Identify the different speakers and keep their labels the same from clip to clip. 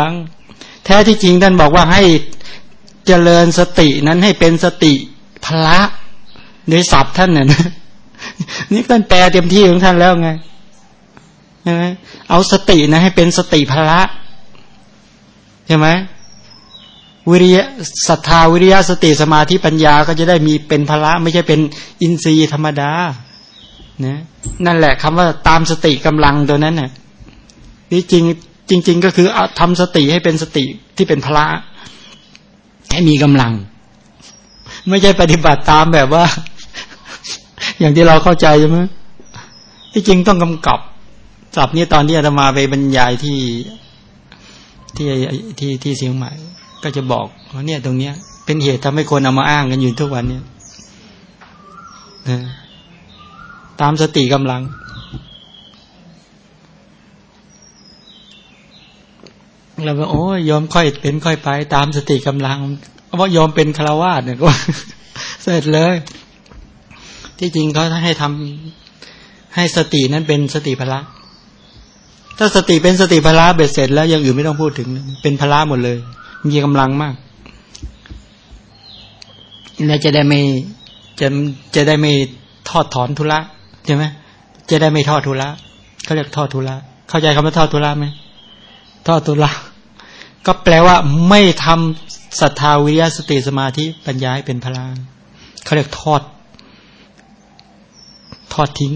Speaker 1: ลังแท้ที่จริงท่านบอกว่าให้เจริญสตินั้นให้เป็นสติพละโดยศัพท์ท่านน่ะนะนี่ท่านแปลเต็มที่ของท่านแล้วไงใช่ไหมเอาสตินะให้เป็นสติพละใช่ไหมวิริยะศรัทธาวิริยะสติสมาธิปัญญาก็จะได้มีเป็นพละ ไม่ใช่เป็นอินทรีย์ธรรมดานะนั่นแหละคำว่าตามสติกำลังตัวนั้นน่ะที่จริง จริง ๆ ก็คือทำสติให้เป็นสติที่เป็นพละให้มีกำลัง ไม่ใช่ปฏิบัติตามแบบว่า อย่างที่เราเข้าใจใช่ไหมที่จริงต้องกำกับจับนี้ตอนที่อาตมาไปบรรยายที่ที่ที่ที่เสียงใหม่ ก็จะบอกว่าเนี่ยตรงเนี้ย เป็นเหตุทำให้คนเอามาอ้างกันอยู่ทุกวันเนี่ยนะตามสติกำลัง เราก็โอ้ยยอมค่อยเป็นค่อยไป ตามสติกำลังเพราะยอมเป็นคารวาสเนี่ยก็เสร็จเลย ที่จริงเขาให้ทำให้สตินั้นเป็นสติพละ ถ้าสติเป็นสติพละเบ็ดเสร็จแล้วยังอื่นไม่ต้องพูดถึง เป็นพละหมดเลย มีกำลังมากแล้วจะได้ไม่จะจะได้ไม่ทอดถอนทุระใช่ไหมจะได้ไม่ทอดทุระเขาเรียกทอดทุระเข้าใจคำว่าทอดทุระไหม ทอดทุระก็แปลว่าไม่ทำศรัทธาวิริยสติสมาธิปัญญาให้เป็นพลังเขาเรียกทอด ทอดทิ้ง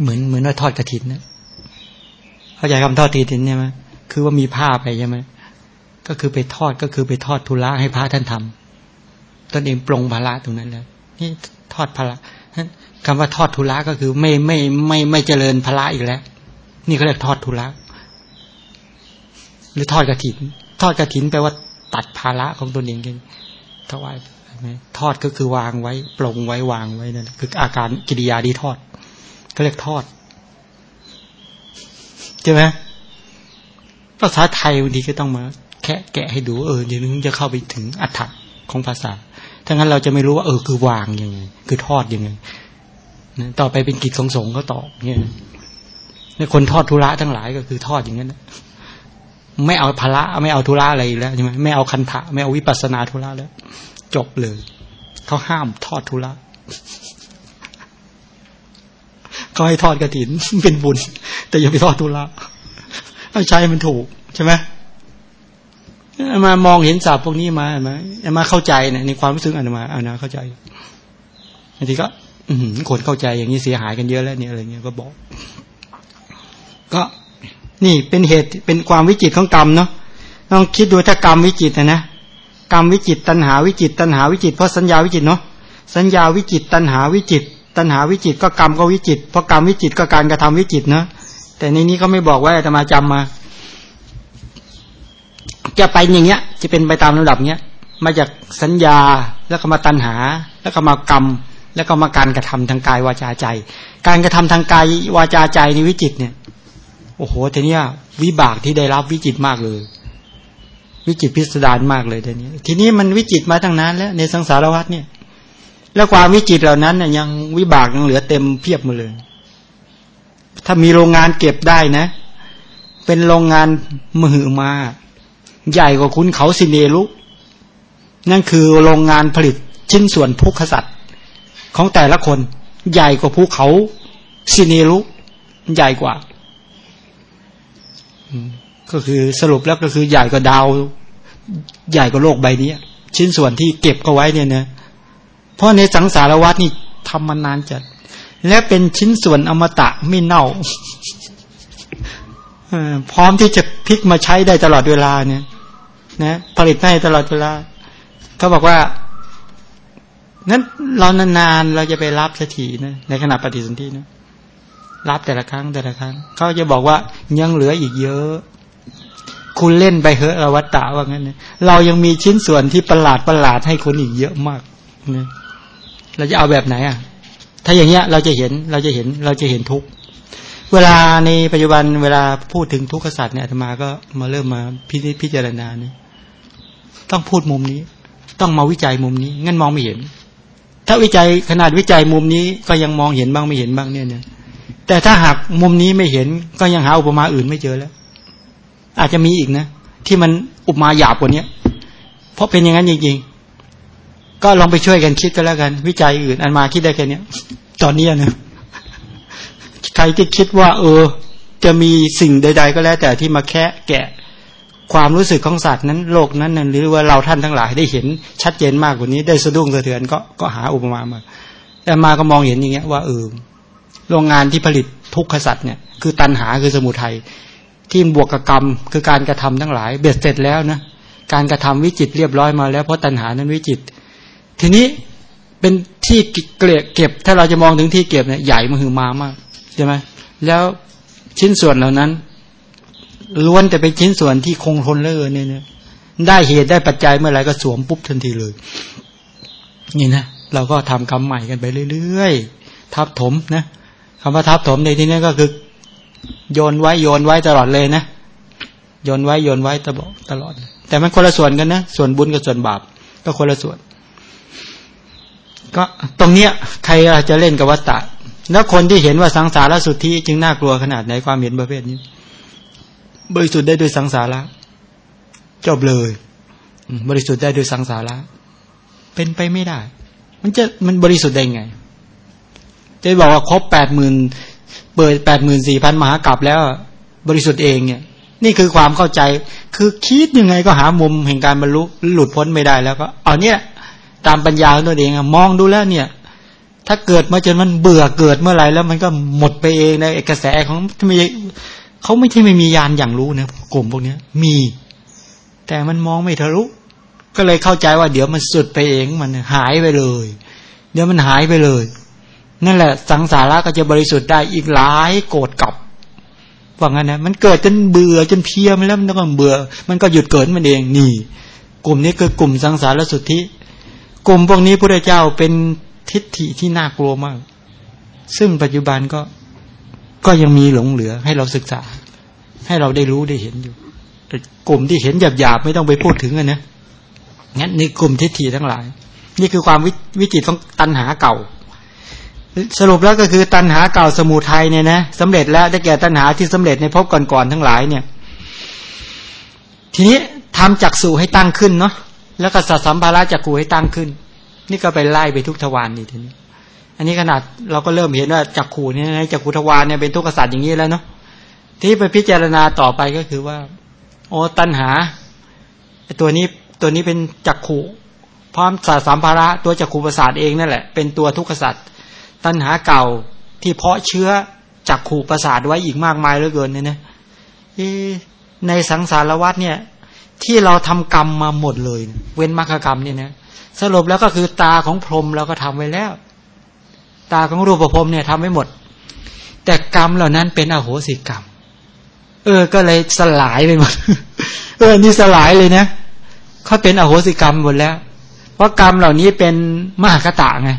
Speaker 1: เหมือนเหมือนว่าทอดกระถินนะเข้าใจคำทอดกระถินใช่ไหมคือว่ามีผ้าไปใช่ไหมก็คือไปทอดก็คือไปทอดทุระให้พระท่านทำตนเองปรงภาระตรงนั้นแล้วนี่ทอดภาระ คำว่าทอดทุระก็คือไม่ไม่ไม่ไม่เจริญภาระอีกแล้ว นี่เขาเรียกทอดทุระหรือทอดกระถิน ทอดกระถินแปลว่าตัดภาระของตนเองเองถวายทอดก็คือวางไว้ ปลงไว้วางไว้นั่นคืออาการกิริยาดีทอดก็เรียกทอดใช่ไหมภาษาไทยบางทีก็ต้องมา แค่แกะให้ดูเออเดี๋ยวนึงจะเข้าไปถึงอัฏฐะของภาษาถ้างั้นเราจะไม่รู้ว่าเออคือวางยังไง คือทอดยังไง ต่อไปเป็นกิจของสงฆ์ก็ตอบเนี่ยในคนทอดทุระทั้งหลายก็คือทอดอย่างนั้นะไม่เอาภละไม่เอาทุระอะไรแล้วใช่ไหมไม่เอาคันถะไม่เอาวิปัสนาทุระแล้ว จบเลยเขาห้ามทอดทุระเขาให้ทอดกระถินเป็นบุญ แต่อย่าไปทอดทุระใช้มันถูกใช่ไหมมามองเห็นศัพท์พวกนี้มาไหมมาเข้าใจเนี่ยในความรู้สึกอันมาอานาเข้าใจบางทีก็ คนเข้าใจอย่างนี้เสียหายกันเยอะแล้วเนี่ยอะไรเงี้ยก็บอก ก็นี่เป็นเหตุเป็นความวิจิตของกรรมเนาะลองคิดดูถ้ากรรมวิจิตนะนะกรรมวิจิตตัณหาวิจิต ตัณหาวิจิตเพราะสัญญาวิจิตเนาะสัญญาวิจิต ตัณหาวิจิต ตัณหาวิจิตก็กรรมก็วิจิตเพราะกรรมวิจิตก็การกระทำวิจิตเนาะแต่ในนี้เขาไม่บอกว่าจะมาจำมา จะไปอย่างเงี้ย จะเป็นไปตามระดับเนี้ยมาจากสัญญาแล้วก็มาตัณหา แล้วก็มากรรม แล้วก็มาการกระทำทางกายวาจาใจ การกระทำทางกายวาจาใจในวิจิตเนี่ย โอ้โหทีนี้วิบากที่ได้รับวิจิตมากเลย วิจิตพิสดารมากเลยทีนี้ ทีนี้มันวิจิตมาตั้งนานแล้ว ในสังสารวัฏเนี่ย แล้วความวิจิตเหล่านั้นเนี่ยยังวิบากยังเหลือเต็มเพียบมาเลย ถ้ามีโรงงานเก็บได้นะ เป็นโรงงานมือมาใหญ่กว่าคุณเขาสิเนรุนั่นคือโรงงานผลิตชิ้นส่วนภูขสัตว์ ของแต่ละคน ใหญ่กว่าภูเขาสิเนรุใหญ่กว่าก็คือสรุปแล้วก็คือใหญ่กว่าดาว ใหญ่กว่าโลกใบนี้ชิ้นส่วนที่เก็บก็ไว้เนี่ยนะเพราะในสังสารวัตนี่ทำมานานจัด และเป็นชิ้นส่วนอมตะไม่เน่าพร้อมที่จะพลิกมาใช้ได้ตลอดเวลาเนี่ย นะ ผลิตให้ตลอดเวลาเขาบอกว่า นั้นเรานานๆเราจะไปรับสักทีนะในขณะปฏิสนธินะรับแต่ละครั้งแต่ละครั้งเขาจะบอกว่ายังเหลืออีกเยอะ คุณเล่นไปเหอะอวัตตะว่างั้นนะเรายังมีชิ้นส่วนที่ประหลาดประหลาดให้คนอีกเยอะมากนะเราจะเอาแบบไหนอะ ถ้าอย่างเงี้ยเราจะเห็นเราจะเห็นเราจะเห็นทุกเวลาในปัจจุบันเวลาพูดถึงทุกขสัตว์เนี่ยธรรมาก็มาเริ่มมาพิพจารณาเนี่ยต้องพูดมุมนี้ ต้องมาวิจัยมุมนี้งั้นมองไม่เห็น ถ้าวิจัยขนาดวิจัยมุมนี้ก็ยังมองเห็นบ้างไม่เห็นบ้างเนี่ยเนี่ยแต่แต่ถ้าหากมุมนี้ไม่เห็นก็ยังหาอุปมาอื่นไม่เจอแล้ว อาจจะมีอีกนะ ที่มันอุปมาหยาบกว่านี้เพราะเป็นอย่างนั้นจริงๆ ก็ลองไปช่วยกันคิดก็แล้วกัน วิจัยอื่น อันมาคิดได้แค่นี้ตอนนี้นะใครที่คิดว่า เออ จะมีสิ่งใด ๆ ก็แล้ว แต่ที่มาแคะแกะ ความรู้สึกของสัตว์นั้นโลกนั้นนั้นหรือว่าเราท่านทั้งหลายได้เห็นชัดเจนมากกว่านี้ ได้สะดุ้งสะเทือนก็ก็หาอุปมามาแต่มาก็มองเห็นอย่างเงี้ยว่าเออโรงงานที่ผลิตทุกขสัตว์เนี่ยคือตันหาคือสมุทัยที่บวกกรรมคือการกระทำทั้งหลาย เบ็ดเสร็จแล้วนะการกระทำวิจิตเรียบร้อยมาแล้วเพราะตัณหานั้นวิจิต ทีนี้เป็นที่เกลียเก็บ ถ้าเราจะมองถึงที่เก็บเนี่ยใหญ่มหือมามากใช่ไหมแล้วชิ้นส่วนเหล่านั้น ล้วนแต่เป็นชิ้นส่วนที่คงทนเลยเนี่ยเนี่ยได้เหตุได้ปัจจัยเมื่อไหร่ก็สวมปุ๊บทันทีเลย นี่นะเราก็ทำกรรมใหม่กันไปเรื่อยๆทับถมนะคำว่าทับถมในที่นี้ก็คือโยนไว้โยนไว้ตลอดเลยนะโยนไว้โยนไว้ตลอดตลอด แต่มันคนละส่วนกันนะส่วนบุญกับส่วนบาปก็คนละส่วน ก็ตรงเนี้ย ใครจจะเล่นกับวัตตะแล้วคนที่เห็นว่าสังสารสุทธิจึงน่ากลัวขนาดไหนความเห็นประเภทนี้ บริสุทธิ์ได้ด้วยสังสาระจบเลย บริสุทธิ์ได้ด้วยสังสาระเป็นไปไม่ได้ มันจะมันบริสุทธิ์ได้ไง จะบอกว่าครบแปดหมื่นเปิดแปดหมื่นสี่พันมหากรัปแล้ว บริสุทธิ์เองเนี่ย นี่คือความเข้าใจ คือคิดยังไงก็หามุมแห่งการบรรลุหลุดพ้นไม่ได้แล้วก็เอาเนี่ย ตามปัญญาตัวเองมองดูแล้วเนี่ย ถ้าเกิดมาจนมันเบื่อเกิดเมื่อไหร่แล้วมันก็หมดไปเองในกระแสของมี เขาไม่ใช่ไม่มียานอย่างรู้นะกลุ่มพวกนี้มี แต่มันมองไม่ทะลุก็เลยเข้าใจว่าเดี๋ยวมันสุดไปเองมันหายไปเลย เดี๋ยวมันหายไปเลย นั่นแหละ สังสาระก็จะบริสุทธิ์ได้อีกหลายโกรธกับว่างั้นนะมันเกิดจนเบื่อจนเพียมแล้วมันก็เบื่อ มันก็หยุดเกิดมันเองนี่ กลุ่มนี้คือกลุ่มสังสารสุทธิ กลุ่มพวกนี้พระเจ้าเป็นทิฏฐิที่น่ากลัวมาก ซึ่งปัจจุบันก็ ก็ยังมีหลงเหลือให้เราศึกษา ให้เราได้รู้ได้เห็นอยู่กลุ่มที่เห็นหยาบๆไม่ต้องไปพูดถึงกันนะงั้นในกลุ่มทิฏฐิทั้งหลาย นี่คือความวิจิตของตัณหาเก่า สรุปแล้วก็คือตัณหาเก่าสมุทัยเนี่ยนะสำเร็จแล้วได้แก่ตัณหาที่สำเร็จในภพก่อนๆทั้งหลายเนี่ย ทีนี้ทำจักสู่ให้ตั้งขึ้นเนาะแล้วก็สัสัมภาระจักขูให้ตั้งขึ้น นี่ก็ไปไล่ไปทุกทวารนี่ทีนี้ อันนี้ขนาดเราก็เริ่มเห็นว่าจักขู่เนี่ยจักขุทวารเนี่ยเป็นทุกขสัตว์อย่างนี้แล้วเนาะที่ไปพิจารณาต่อไปก็คือว่า โอ้ตัณหาตัวนี้ตัวนี้เป็นจักขู่พร้อมสาสามภาระตัวจักขู่ประสาทเองนั่นแหละเป็นตัวทุกขสัตว์ตัณหาเก่าที่เพาะเชื้อจักขู่ประสาทไว้อีกมากมายเหลือเกินเนี่ยนะในสังสารวัฏเนี่ย ที่เราทำกรรมมาหมดเลย เว้นมรรคกรรมเนี่ยนะสรุปแล้วก็คือตาของพรหมเราก็ทำไว้แล้ว ตาของรูปประพเนี่ยทำไม่หมด แต่กรรมเหล่านั้นเป็นอโหสิกรรม เออ ก็เลยสลายไปหมด เออ นี่สลายเลยนะเขาเป็นอโหสิกรรมหมดแล้ว เพราะกรรมเหล่านี้เป็นมหากตะไง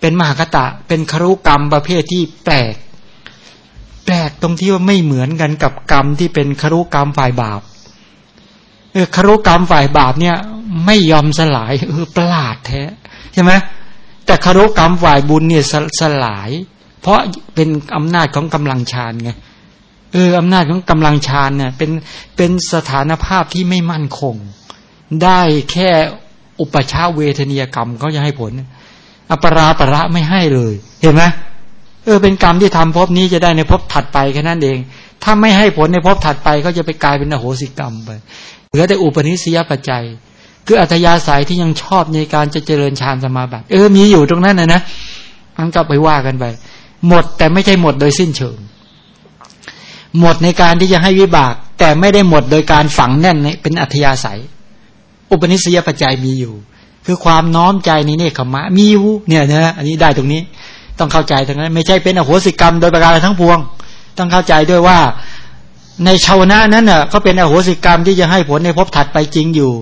Speaker 1: เป็นมหากตะ เป็นครุกรรมประเภทที่แปลก แปลกตรงที่ว่าไม่เหมือนกันกับกรรมที่เป็นครุกรรมฝ่ายบาป เออครุกรรมฝ่ายบาปเนี่ย ไม่ยอมสลาย เออประหลาดแท้ใช่ไหม แต่คารุกรรมฝ่ายบุญเนี่ยสสลาย เพราะเป็นอำนาจของกำลังฌานไงเอออำนาจของกำลังฌานเนี่ยเป็นเป็นสถานภาพที่ไม่มั่นคง ได้แค่อุปชาเวทนียกรรมเขาจะให้ผล อปราประไม่ให้เลย เห็นไหมเออเป็นกรรมที่ทำภพนี้จะได้ในภพถัดไปแค่นั้นเอง ถ้าไม่ให้ผลในภพถัดไปก็จะไปกลายเป็นอโหสิกรรมไปเหลือแต่อุปนิสัยปัจจัย คืออัธยาศัยที่ยังชอบในการจะเจริญฌานสมาบัติ เออ มีอยู่ตรงนั้นนะนะมันก็ไปว่ากันไป หมดแต่ไม่ใช่หมดโดยสิ้นเชิง หมดในการที่จะให้วิบาก แต่ไม่ได้หมดโดยการฝังแน่นเป็นอัธยาศัย อุปนิสัยปัจจัยมีอยู่ คือความน้อมใจในเนคขมะมีอยู่เนี่ยนะอันนี้ได้ตรงนี้ ต้องเข้าใจตรงนั้น ไม่ใช่เป็นอโหสิกรรมโดยประการทั้งปวง ต้องเข้าใจด้วยว่าในชาวนะนั้นเน่ะเขาเป็นอโหสิกรรมที่จะให้ผลในภพถัดไปจริงอยู่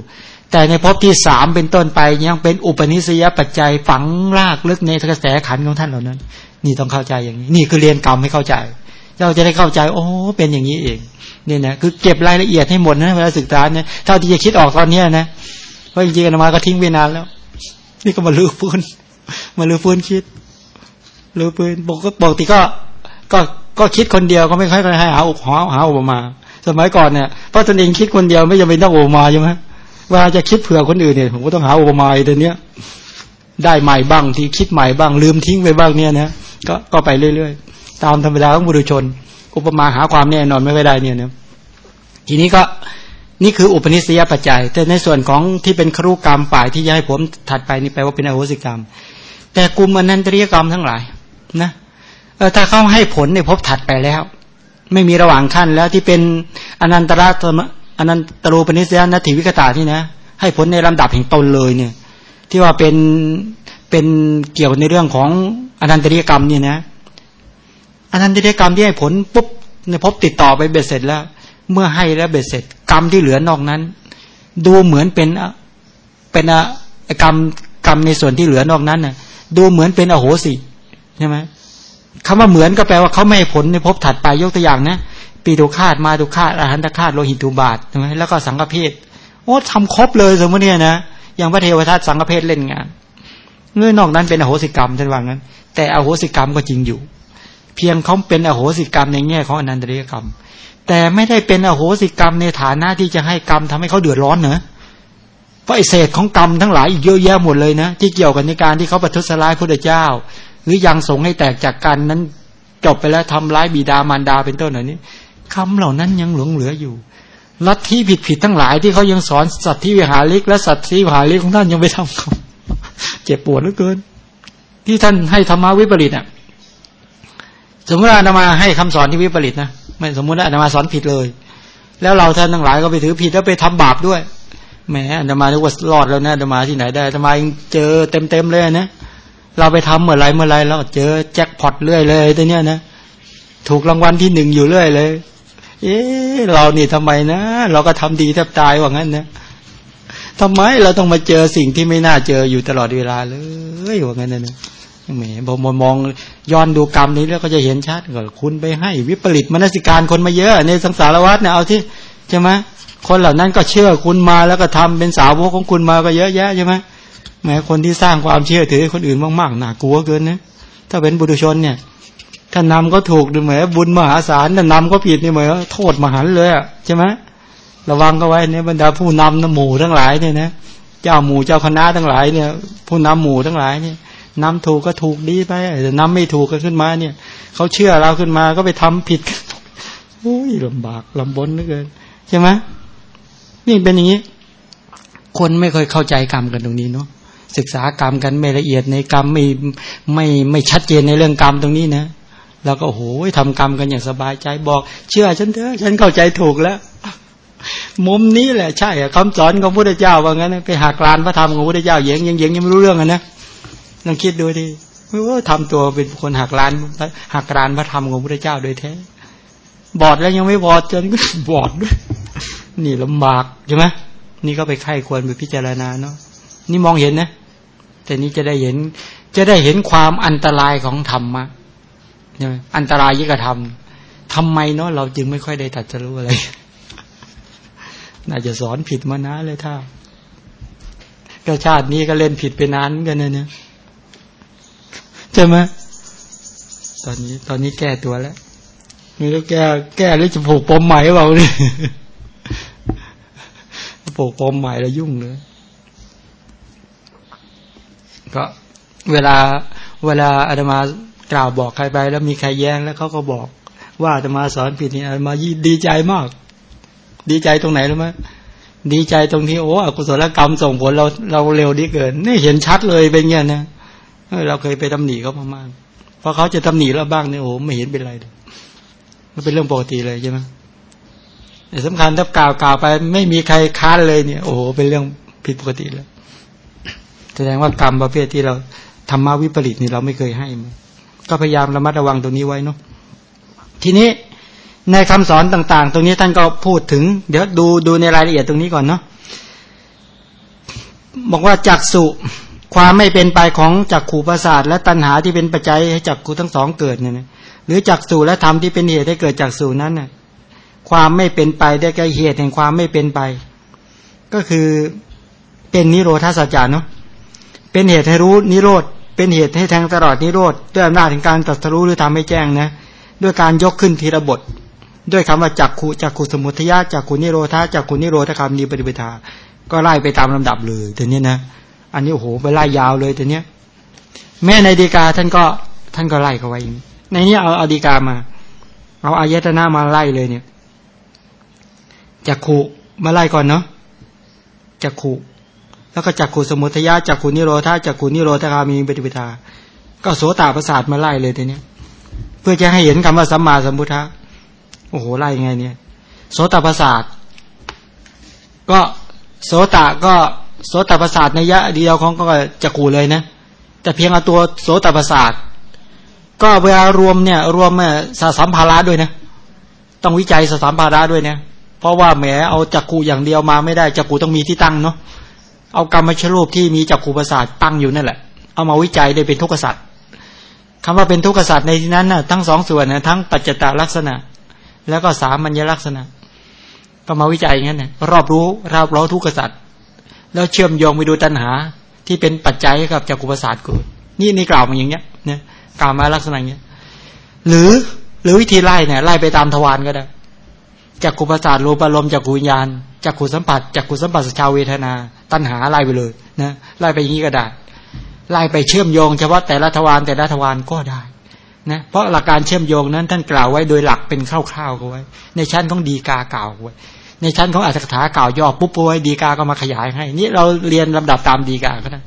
Speaker 1: แต่ในภพที่สามเป็นต้นไปยังเป็นอุปนิสัยปัจจัยฝังรากลึกในกระแสขันของท่านเหล่านั้น นี่ต้องเข้าใจอย่างนี้ นี่คือเรียนกรรมให้เข้าใจ เราจะได้เข้าใจ โอ้เป็นอย่างนี้เองเนี่ยนะคือเก็บรายละเอียดให้หมดนะเวลาศึกษาเนี่ยเท่าที่จะคิดออกตอนเนี้นะเพราะจริงๆนามาก็ทิ้งไปนานแล้ว นี่ก็มาลื้อฟื้นมาลื้อฟื้นคิดลื้อฟื้นปกปกติก็ก็ก็คิดคนเดียวก็ไม่ค่อยให้หาอุปหาหาอุปมา สมัยก่อนเนี่ยเพราะตนเองคิดคนเดียวไม่จำเป็นต้องอุปมาใช่ไหม ว่าจะคิดเผื่อคนอื่นเนี่ยผมก็ต้องหาอุปมาตัวเนี้ยได้ใหม่บ้างที่คิดใหม่บ้าง ลืมทิ้งไปบ้างเนี่ยนะก็ก็ไปเรื่อยๆ ตามธรรมดาของบุรุชน อุปมาหาความแน่นอนไม่ได้เนี่ยนะทีนี้ก็นี่คืออุปนิสัยปัจจัย แต่ในส่วนของที่เป็นครุกรรมฝ่ายที่จะให้ผมถัดไปนี่แปลว่าเป็นอโหสิกรรม แต่กลุ่มอนันตริยกรรมทั้งหลายนะเออถ้าเขาให้ผลในพบถัดไปแล้ว ไม่มีระหว่างขั้นแล้วที่เป็นอนันตระ อันนั้นตรูปนิสัยนัตถิวิกตาที่นะ ให้ผลในลำดับแห่งตนเลยเนี่ย ที่ว่าเป็นเป็นเกี่ยวในเรื่องของอนันตริยกรรมเนี่ยนะอนันตริยกรรมที่ให้ผลปุ๊บในพบติดต่อไปเบ็ดเสร็จแล้ว เมื่อให้แล้วเบ็ดเสร็จ กรรมที่เหลือนอกนั้น ดูเหมือนเป็นเป็นกรรมกรรมในส่วนที่เหลือนอกนั้นน่ะ ดูเหมือนเป็นอโหสิใช่ไหมคำว่าเหมือนก็แปลว่าเขาไม่ให้ผลในภพถัดไปยกตัวอย่างนะ ปีตุคาตมาตุคาตอาหันตคาตโลหิตุบาทใช่ไหมแล้วก็สังฆเพศโอ้ทำครบเลยสมมติเนี่ยนะอย่างพระเทวทัตสังฆเพศเล่นงานเงื่อนนอกนั้นเป็นอโหสิกรรมท่านว่างั้น แต่อโหสิกรรมก็จริงอยู่ เพียงเขาเป็นอโหสิกรรมในแง่ของอนันตริยกรรม แต่ไม่ได้เป็นอโหสิกรรมในฐานะที่จะให้กรรมทำให้เขาเดือดร้อนเนอะเพราะไอเศษของกรรมทั้งหลายอีกเยอะแยะหมดเลยนะที่เกี่ยวกันในการที่เขาประทุษร้ายพระเจ้า หรือยังสงให้แตกจากกันนั้นจบไปแล้วทำร้ายบิดามารดาเป็นต้นเหล่านี้ คำเหล่านั้นยังหลงเหลืออยู่ลัทธิผิดผิดทั้งหลายที่เขายังสอนสัตว์ที่วิหาริกและสัตว์ที่วิหาริกของท่านยังไปทำเขาเจ็บปวดเหลือเกิน ที่ท่านให้ธรรมะวิปริตอะ สมมติอาตมาให้คำสอนที่วิปริตนะไม่สมมุติอาตมาสอนผิดเลย แล้วเราท่านทั้งหลายก็ไปถือผิดแล้วไปทำบาปด้วยแหมอาตมานึกว่ารอดแล้วนะอาตมาที่ไหนได้อาตมาเจอเต็มเต็มเลยนะเราไปทำเมื่อไรเมื่อไรเราเจอแจ็คพอตเรื่อยเลยตัวเนี้ยนะถูกรางวัลที่หนึ่งอยู่เรื่อยเลย เอ๊เรานี่ทำไมนะ เราก็ทำดีแทบตายว่างั้นนะทำไมเราต้องมาเจอสิ่งที่ไม่น่าเจออยู่ตลอดเวลาเลยว่างั้นนะแหมพอมองย้อนดูกรรมนี้แล้วก็จะเห็นชัดก็คุณไปให้ วิปริตมนสิการคนมาเยอะ ในสังสารวัฏเนี่ยเอาที่ใช่ไหมคนเหล่านั้นก็เชื่อคุณมาแล้วก็ทำเป็นสาวกของคุณมาก็เยอะแยะใช่ไหมแหมคนที่สร้างความเชื่อถือคนอื่นมากๆหนากลัวเกินนะถ้าเป็นบุตรชนเนี่ย ถ้านำก็ถูกดูเหมือนบุญมหาศาลแต่นำก็ผิดนี่เหมือนโทษมหันเลยอะใช่ไหมระวังก็ไว้เนี่ยบรรดาผู้นำนหมู่ทั้งหลายเนี่ยนะเจ้าหมู่เจ้าคณะทั้งหลายเนี่ย ผู้นำหมู่ทั้งหลายเนี่ยนำถูกก็ถูกดีไปแต่นำไม่ถูกก็ขึ้นมาเนี่ยเขาเชื่อเราขึ้นมาก็ไปทำผิดโอ้ยลำบากลำบนเหลือเกินใช่ไหมนี่เป็นอย่างนี้ คนไม่เคยเข้าใจกรรมกันตรงนี้เนาะศึกษากรรมกันไม่ละเอียดในกรรมไม่ไม่ไม่ชัดเจนในเรื่องกรรมตรงนี้นะ แล้วก็โอ้โหทำกรรมกันอย่างสบายใจบอก เชื่อฉันเถอะฉันเข้าใจถูกแล้ว มุมนี้แหละใช่คำสอนของพระพุทธเจ้าว่างั้นไปหากลานพระธรรมของพระพุทธเจ้าเยงยังเยงยังไม่รู้เรื่องอะนะลองคิดดูดิว่าทำตัวเป็นคนหักลานหักลานพระธรรมของพระเจ้าโดยแท้ บอดแล้วยังไม่บอดจนก็บอดด้วยนี่ลำบากใช่ไหมนี่ก็ไปไข้ควรไปพิจารณาเนาะนี่มองเห็นนะ แต่นี้จะได้เห็นจะได้เห็นความอันตรายของธรรมะ ใช่ไหมอันตรายยิ่งกระทำทำไมเนาะเราจึงไม่ค่อยได้ตัดจะรู้อะไร น่าจะสอนผิดมานานเลยถ้าก็ชาตินี้ก็เล่นผิดไปนานกันนะเนี่ยใช่ไหมตอนนี้ตอนนี้แก้ตัวแล้วไม่รู้แก้แก้หรือจะผูกปมใหม่เปล่าเนี่ยผูกปมใหม่แล้วยุ่งเลยก็เวลาเวลาอาตมา กล่าวบอกใครไป แล้วมีใครแย้งแล้วเขาก็บอก ว่าอาตมาสอนผิดนี่มาดีใจมาก ดีใจตรงไหนรู้ไหมดีใจตรงที่โอ้อกุศลกรรมส่งผลเราเราเร็วดีเกิน นี่เห็นชัดเลยเป็นเงี้ยนะเราเคยไปตำหนิเขามากๆพอเขาจะตำหนิเราบ้างเนี่ยโอ้ไม่เห็นเป็นไรเลยมันเป็นเรื่องปกติเลยใช่ไหมแต่สำคัญถ้ากล่าวกล่าวไป ไม่มีใครค้านเลยเนี่ย โอ้โหเป็นเรื่องผิดปกติแล้วแสดงว่ากรรมประเภทที่เราธรรมวิปริตนี่เราไม่เคยให้มัน ก็พยายามระมัดระวังตรงนี้ไว้เนาะทีนี้ในคำสอนต่าง ๆ ตรงนี้ท่านก็พูดถึง เดี๋ยวดูดูในรายละเอียดตรงนี้ก่อนเนาะบอกว่าจักสุความไม่เป็นไปของจักขู่ประสาทและตัณหาที่เป็นปัจจัยให้จักขู่ทั้งสองเกิดเนี่ยหรือจักสู่และธรรมที่เป็นเหตุให้เกิดจักสู่นั้นน่ะความไม่เป็นไปได้แก่เหตุแห่งความไม่เป็นไป ก็คือเป็นนิโรธาสัจจานะเป็นเหตุให้รู้นิโรธ เป็นเหตุให้แทงตลอดนิโรธด้วยอำนาจแห่งการตัดสู้หรือทำให้แจ้งนะ ด้วยการยกขึ้นทีละบท ด้วยคำว่าจักขุจักขุสมุทยะจักขุนิโรธาจักขุนิโรธคำนี้ปฏิปทา ก็ไล่ไปตามลำดับเลยแต่นี้นะอันนี้โอ้โหไปไล่ยาวเลยแต่เนี้ย แม่ในดีกาท่านก็ท่านก็ไล่เขาไว้ในนี้เอาเอาดีกามา เอาอายตนะมาไล่เลยเนี่ยจักขุมาไล่ก่อนเนาะจักขุ แล้วก็จักขุสมุทยะจักขุนิโรธาจักขุนิโรธคามีปฏิปทา ก็โสตประสาทมาไล่เลยทีเนี้ย เพื่อจะให้เห็นคำว่าสัมมาสัมพุทธะโอ้โหไล่ยังไงเนี่ยโสตประสาทก็โสตก็โสตประสาทในยะเดียวของก็จักขุเลยนะแต่เพียงเอาตัวโสตประสาทก็เวลารวมเนี่ย รวมสสัมภาระด้วยนะต้องวิจัยสสัมภาระด้วยเนี่ยเพราะว่าแหมเอาจักรูอย่างเดียวมาไม่ได้จักรูต้องมีที่ตั้งเนาะ เอากรรมชรูปที่มีจักรูประสาทตั้งอยู่นั่นแหละ เอามาวิจัยได้เป็นทุกขสัตว์คำว่าเป็นทุกขสัตว์ในที่นั้นนะ่ะทั้งสองส่วนนะทั้งปัจจตลักษณะ แล้วก็สามัญลักษณะ ก็มาวิจัยอย่างนั้นนะรอบรู้รอบรู้ทุกขสัตว์แล้วเชื่อมโยงไปดูตัณหา ที่เป็นปัจจัยกับจักรูประสาทกิดนี่นี่กล่าวมาอย่างเนี้ยเนี่ยกล่าวมาลักษณะอย่างเนี้ย หรือหรือวิธีไล่เนี่ยไล่ไปตามทวารก็ได้ จากขุประสาทรูปอารมณ์จากขุวิญญาณจากขุสัมผัสจากขุสัมผัสชาวเวทนา ตัณหาไล่ไปเลยนะไล่ไปอย่างนี้ก็ได้ไล่ไปเชื่อมโยงเฉพาะแต่ละทวารแต่ละทวารก็ได้นะเพราะหลักการเชื่อมโยงนั้นท่านกล่าวไว้โดยหลักเป็นคร่าวๆก็ไว้ ในชั้นของดีกากล่าวไว้ในชั้นของอัตถกถากล่าวย่อปุ๊บไว้ดีกาก็มาขยายให้ นี่เราเรียนลำดับตามดีกาก็ได้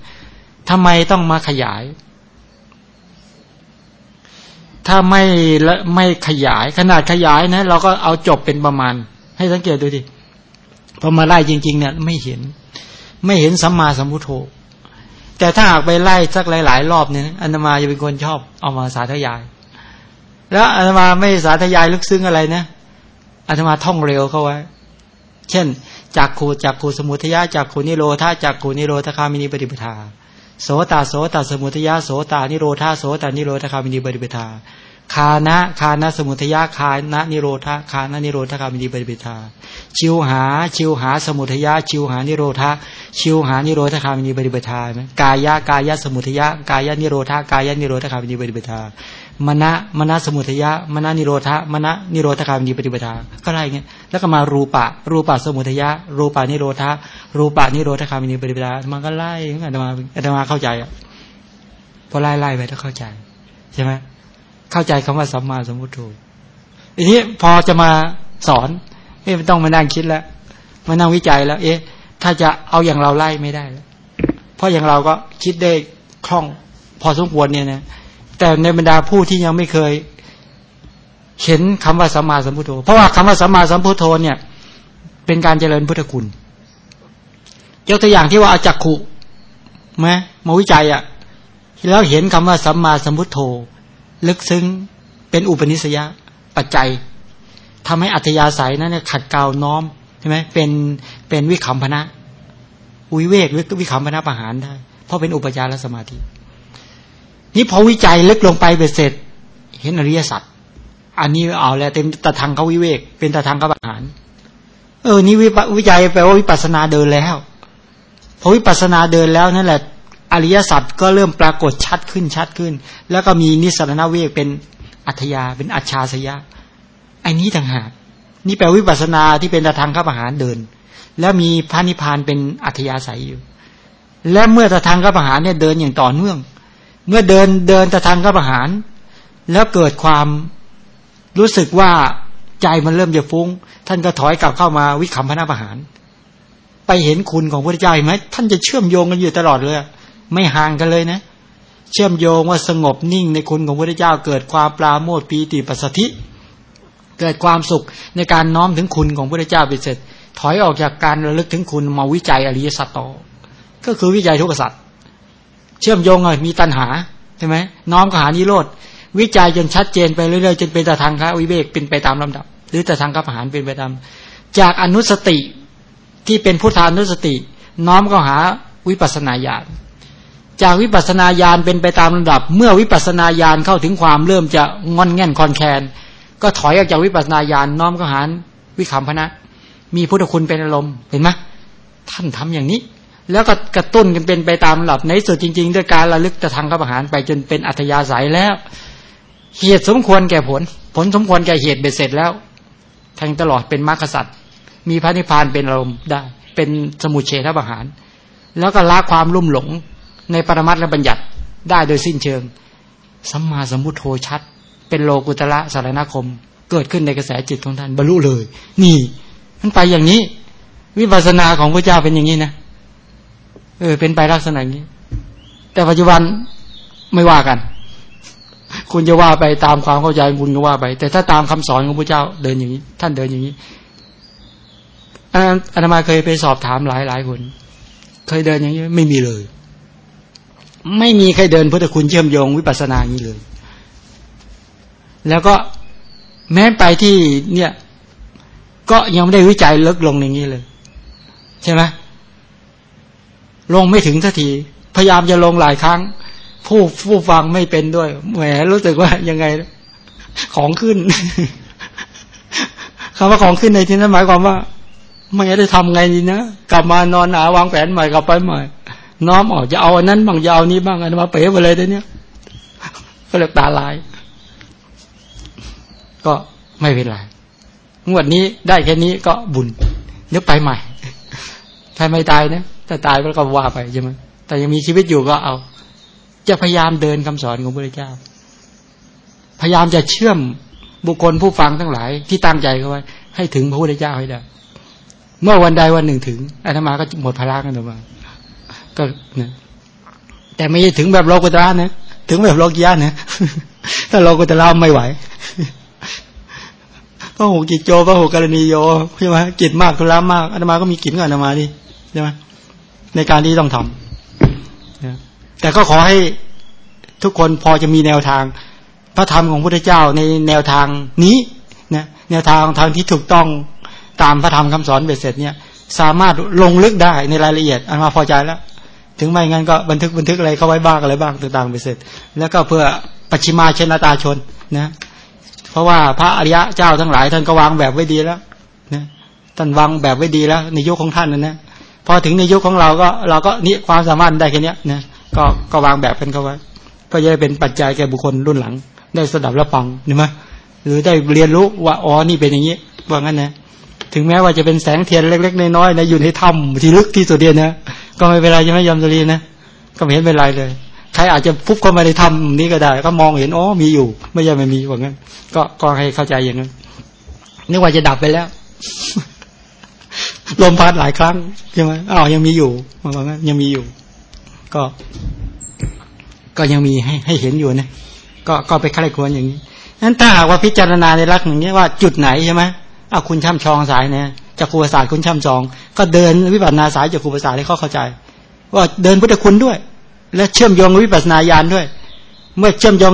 Speaker 1: ทำไมต้องมาขยาย ถ้าไม่ละไม่ขยายขนาดขยายนะเราก็เอาจบเป็นประมาณ ให้สังเกตดูดิพอมาไล่จริง ๆ เนี่ยไม่เห็น ไม่เห็นสัมมาสัมพุทโธแต่ถ้าหากไปไล่สักหลาย ๆ รอบเนี่ยอันมาจะเป็นคนชอบเอามาสาธยาย แล้วอันมาไม่สาธยายลึกซึ้งอะไรนะอันมาท่องเร็วเข้าไว้ เช่น จักขุ จักขุสมุทยาจักขุนิโรธาจักขุนิโรธคามินีปฏิปทา โสตาโสตาสมุทยาโสตานิโรธาโสตานิโรธคามินีปฏิปทา ฆานะ ฆานะสมุทยา ฆานะนิโรธา ฆานะนิโรธคามินีปฏิปทาชิวหา ชิวหาสมุทยาชิวหานิโรธาชิวหานิโรธคามินีปฏิปทาไหมกายะกายะสมุทยากายะนิโรธากายะนิโรธคามินีปฏิปทา มนะมนะสมุทยะมนะนิโรธามนะนิโรธคามินีปฏิปทาก็ไรเงี้ยแล้วก็มารูปะ รูปะสมุทยะ รูปะนิโรธารูปะนิโรธคามีปฏิปทามันก็ไล่อาตมาอาตมาเข้าใจอะพอไล่ไล่ไปถ้าเข้าใจใช่ไหมเข้าใจคำว่าสัมมาสัมพุทโธทีนี้พอจะมาสอนเอ๊ะต้องมานั่งคิดแล้วมานั่งวิจัยแล้ว เอ๊ะ ถ้าจะเอาอย่างเราไล่ไม่ได้แล้วเพราะอย่างเราก็คิดได้คล่อง พอสมควรเนี่ยนะ แต่ในบรรดาผู้ที่ยังไม่เคยเห็นคำว่าสัมมาสัมพุทโธ เพราะว่าคำว่าสัมมาสัมพุทโธเนี่ย เป็นการเจริญพุทธคุณ ยกตัวอย่างที่ว่าอาจักขุไหมมาวิจัยอะ่ะแล้วเห็นคำว่าสัมมาสัมพุทโธ ลึกซึ้งเป็นอุปนิสัยปัจจัยทำให้อัธยาศัยนั้นเนี่ยขัดเกลาน้อมใช่ไหมเป็นเป็นวิคัมพนะวิเวกหรือวิคัมพนะประหารได้ เพราะเป็นอุปจารสมาธิ นี่พอวิจัยลึกลงไปเบ็ดเสร็จ เห็นอริยสัจอันนี้เอาแล้วเต็มตะทางเขาวิเวก เป็นตะทางเขาอาหารเออ นี่วิวิจัยแปลว่าวิปัสนาเดินแล้วพอวิปัสนาเดินแล้วนั่นแหละ อริยสัจก็เริ่มปรากฏชัดขึ้นชัดขึ้น แล้วก็มีนิสรณเวกเป็นอัธยาเป็นอัจฉาสยะไอ้นี้ต่างหากนี่แปลวิปัสนาที่เป็นตะทางข้าอาหารเดิน แล้วมีพระนิพพานเป็นอัธยาศัยอยู่ และเมื่อตะทางข้าอาหารเนี่ยเดินอย่างต่อเนื่อง เมื่อเดินเดินต่ทางกับอาหาร แล้วเกิดความรู้สึกว่าใจมันเริ่มจะฟุ้ง ท่านก็ถอยกลับเข้ามาวิคัมพนาประหาร ไปเห็นคุณของพระเจ้าไหมท่านจะเชื่อมโยงกันอยู่ตลอดเลย ไม่ห่างกันเลยนะ เชื่อมโยงว่าสงบนิ่งในคุณของพระเจ้า เกิดความปราโมทปีติปัสสธิ เกิดความสุขในการน้อมถึงคุณของพระเจ้าไปเสร็จ ถอยออกจากการระลึกถึงคุณมาวิจัยอริยสัจต่อก็คือวิจัยทุกสัจ เชื่อมโยงเลยมีตัณหาใช่ไหมน้อมก็หานิโรธวิจัยจนชัดเจนไปเรื่อยๆจนเป็นตทางคะวิเวกเป็นไปตามลำดับ หรือตทางกับอาหารเป็นไปตาม จากอนุสติที่เป็นพุทธานุสติ น้อมก็หาวิปัสนาญาณจากวิปัสนาญาณเป็นไปตามลำดับ เมื่อวิปัสนาญาณเข้าถึงความเริ่มจะงอนแง่นคอนแคนก็ถอยออกจากวิปัสนาญาณน้อมก็หาวิขำพนะ มีพุทธคุณเป็นอารมณ์เห็นไหมท่านทำอย่างนี้ แล้วก็กระตุ้นกันเป็นไปตามหลับในสุดจริง ๆ ด้วยการระลึกตะทางกับอาหารไปจนเป็นอัธยาศัยแล้วเหตุสมควรแก่ผล ผลสมควรแก่เหตุเบ็ดเสร็จแล้วแทงตลอดเป็นมรรคสัตว์มีพระนิพพานเป็นอารมณ์ได้ เป็นสมุเฉทประหาร แล้วก็ละความลุ่มหลงในปรมัตและบัญญัติได้โดยสิ้นเชิงสัมมาสัมพุทโธชัด เป็นโลกุตละสารณคม เกิดขึ้นในกระแสจิตของท่านบรรลุเลย นี่มันไปอย่างนี้ วิปัสสนาของพระเจ้าเป็นอย่างนี้นะ เออ เป็นไปลักษณะนี้ แต่ปัจจุบันไม่ว่ากัน คุณจะว่าไปตามความเข้าใจคุณก็ว่าไป แต่ถ้าตามคำสอนของพระเจ้าเดินอย่างนี้ ท่านเดินอย่างนี้อาตมาเคยไปสอบถามหลายหลายคน เคยเดินอย่างนี้ ไม่มีเลย ไม่มีใครเดินพุทธคุณเชื่อมโยงวิปัสสนาอย่างนี้เลย แล้วก็แม้ไปที่เนี่ย ก็ยังไม่ได้วิจัยลึกลงอย่างนี้เลย ใช่ไหม ลงไม่ถึงสักที พยายามจะลงหลายครั้ง ผู้ผู้ฟังไม่เป็นด้วยแหมรู้สึกว่ายังไง ของขึ้นคำว่าของขึ้นในที่นั้นหมายความว่า ไม่ได้ทำไงดีนะกลับมานอนหนาวางแผนใหม่กลับไปใหม่ น้อมออกจะเอาอันนั้นบ้างจะเอานี้บ้างอันมาเป๋ไปเลยเดี๋ยวนี้ก็เลยตาลาย ก็ไม่เป็นไรงวดนี้ได้แค่นี้ก็บุญเดี๋ยวไปใหม่ถ้าไม่ตายนะ ถ้าตายก็ว่าไปใช่ไหมแต่ยังมีชีวิตอยู่ก็เอา จะพยายามเดินคำสอนของพระเจ้า พยายามจะเชื่อมบุคคลผู้ฟังทั้งหลาย ที่ตั้งใจเขาไว้ ให้ถึงพระพุทธเจ้าให้ได้ เมื่อวันใดวันหนึ่งถึงอาตมาก็หมดพลังกันตัวมาก็นะแต่ไม่ใช่ถึงแบบโลกุตระนะถึงแบบโลกียะนะถ้าโลกุตระไม่ไหวพระหูกิจโจพระหูกรณีโยใช่ไหมกิจมากทุละมากอาตมาก็มีกิจกับอาตมาดิใช่ไหม ในการที่ต้องทำแต่ก็ขอให้ทุกคนพอจะมีแนวทาง พระธรรมของพระพุทธเจ้าในแนวทางนี้นะแนวทางทางที่ถูกต้องตามพระธรรมคำสอนเบ็ดเสร็จเนี่ย สามารถลงลึกได้ในรายละเอียด อันมาพอใจแล้ว ถึงไม่งั้นก็บันทึกบันทึกอะไรเข้าไว้บ้างอะไรบ้างต่างๆไปเสร็จ แล้วก็เพื่อปัจฉิมาชนตาชนนะ เพราะว่าพระอริยะเจ้าทั้งหลายท่านก็วางแบบไว้ดีแล้วนะท่านวางแบบไว้ดีแล้ว ในยุคของท่านนั่นนะ พอถึงในยุคของเราก็เราก็นี่ความสามารถได้แค่นี้นะก็ก็วางแบบกันเข้าไว้เพื่อจะได้เป็นปัจจัยแก่บุคคลรุ่นหลัง ได้สดับและฟังเห็นไหมหรือได้เรียนรู้ว่าอ๋อนี่เป็นอย่างนี้ว่างั้นนะถึงแม้ว่าจะเป็นแสงเทียนเล็ก ๆน้อยๆนะอยู่ในถ้ำที่ลึกที่สุดเดียนะก็ไม่เป็นไรใช่ไหมยมสุรีนะก็ไม่เห็นเป็นไรเลยใครอาจจะฟุบเข้ามาในถ้ำนี้ก็ได้ ก็มองเห็นอ๋อมีอยู่ ไม่ใช่ไม่มีว่างั้น ก็ก็ให้เข้าใจอย่างนั้นนึกว่าจะดับไปแล้ว ลมพัดหลายครั้งใช่ไหมอ๋อยังมีอยู่ว่างั้นยังมีอยู่ ก็ ก็ยังมีให้ให้เห็นอยู่นะก็ก็ไปใครควรอย่างนี้นั้นถ้าหากว่าพิจารณาในลักษณะนี้ว่าจุดไหนใช่ไหมอาคุณช่ำชองสายเนี่ยจากครูศาสตร์คุณช่ำชอง ก็เดินวิปัสนาสายจากครูศาสตร์ให้เขาเข้าใจ ว่าเดินพุทธคุณด้วย และเชื่อมโยงวิปัสนาญาณด้วย เมื่อเชื่อมโยง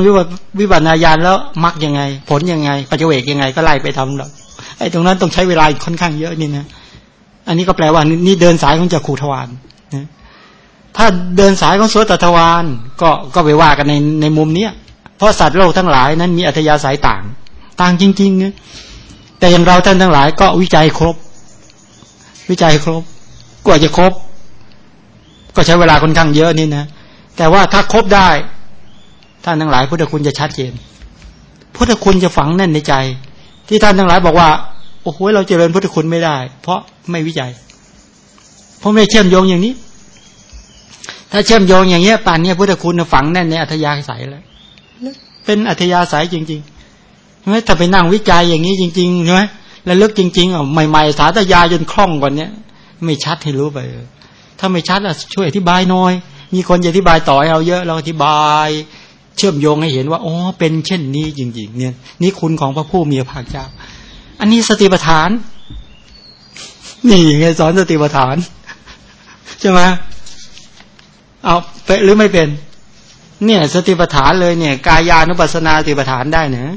Speaker 1: วิปัสนาญาณแล้วมักยังไง ผลยังไงปัจเจกยังไงก็ไล่ไปทำหรอกไอ้ตรงนั้นต้องใช้เวลาค่อนข้างเยอะนี่นะ อันนี้ก็แปลว่านี่เดินสายของจากขูทวารถ้าเดินสายของโสตทวารก็ก็ไปว่ากันในในมุมเนี้ยเพราะสัตว์โลกทั้งหลายนั้นมีอัธยาศัยต่าง ต่างจริงๆเนี่ยแต่อย่างเราท่านทั้งหลายก็วิจัยครบ วิจัยครบกว่าจะครบ ก็ใช้เวลาค่อนข้างเยอะนี่นะแต่ว่าถ้าครบได้ ท่านทั้งหลายพุทธคุณจะชัดเจนพุทธคุณจะฝังแน่นในใจ ที่ท่านทั้งหลายบอกว่า โอ้โหเราเจริญพุทธคุณไม่ได้ เพราะไม่วิจัย เพราะไม่เชื่อมโยงอย่างนี้ ถ้าเชื่อมโยงอย่างเงี้ยป่านนี้พุทธคุณฝังแน่นในอัธยาศัยแล้วเป็นอัธยาศัยจริงๆใช่ไหมถ้าไปนั่งวิจัยอย่างนี้จริงๆใช่ไหมแล้วลึกจริงๆอะใหม่ๆ สาธยาจนคล่องกว่านี้ไม่ชัดให้รู้ไป ถ้าไม่ชัดอะช่วยอธิบายหน่อย มีคนจะอธิบายต่อให้เราเยอะเราอธิบาย เชื่อมโยงให้เห็นว่าอ๋อเป็นเช่นนี้จริง ๆ เนี่ย นี่คุณของพระผู้มีพระภาคเจ้า อันนี้สติปัฏฐาน นี่ไงสอนสติปัฏฐานใช่ไหมเอาเป็นหรือไม่เป็น เนี่ย สติปัฏฐานเลยเนี่ย กายานุปัสสนาสติปัฏฐานได้เนะ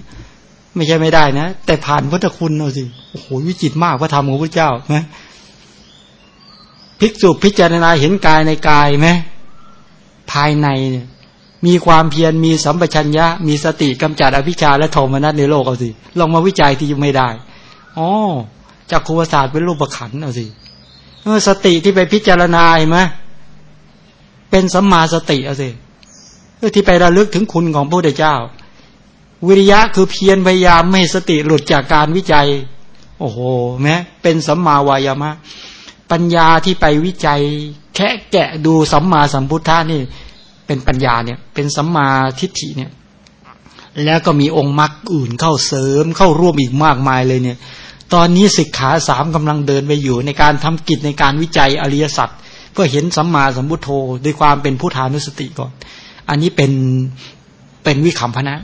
Speaker 1: ไม่ใช่ไม่ได้นะแต่ผ่านพุทธคุณเอาสิโอ้โหวิจิตมากพระธรรมของพระเจ้านะภิกษุพิจารณาเห็นกายในกายไหมภายในเนี่ย มีความเพียรมีสัมปชัญญะ มีสติกำจัดอภิชาและโทมนัสในโลกเอาสิลองมาวิจัยที่ยังไม่ได้ อ๋อจากครูศาสตร์เป็นรูปขันเอาสิเออสติที่ไปพิจารณาเห็นไหมเป็นสัมมาสติเอาสิเออที่ไประลึกถึงคุณของพระพุทธเจ้า วิริยะคือเพียรพยายามไม่สติหลุดจากการวิจัย โอ้โหแม้เป็นสัมมาวายามะ ปัญญาที่ไปวิจัย แค่แกะดูสัมมาสัมพุทธะนี่ เป็นปัญญาเนี่ย เป็นสัมมาทิฏฐิเนี่ย แล้วก็มีองค์มรรคอื่นเข้าเสริมเข้าร่วมอีกมากมายเลยเนี่ย ตอนนี้สิกขาสามกำลังเดินไปอยู่ ในการทำกิจในการวิจัยอริยสัจเพื่อเห็นสัมมาสัมพุทโธด้วยความเป็นผู้ทานุสติก่อน อันนี้เป็นเป็นวิคัมพนะ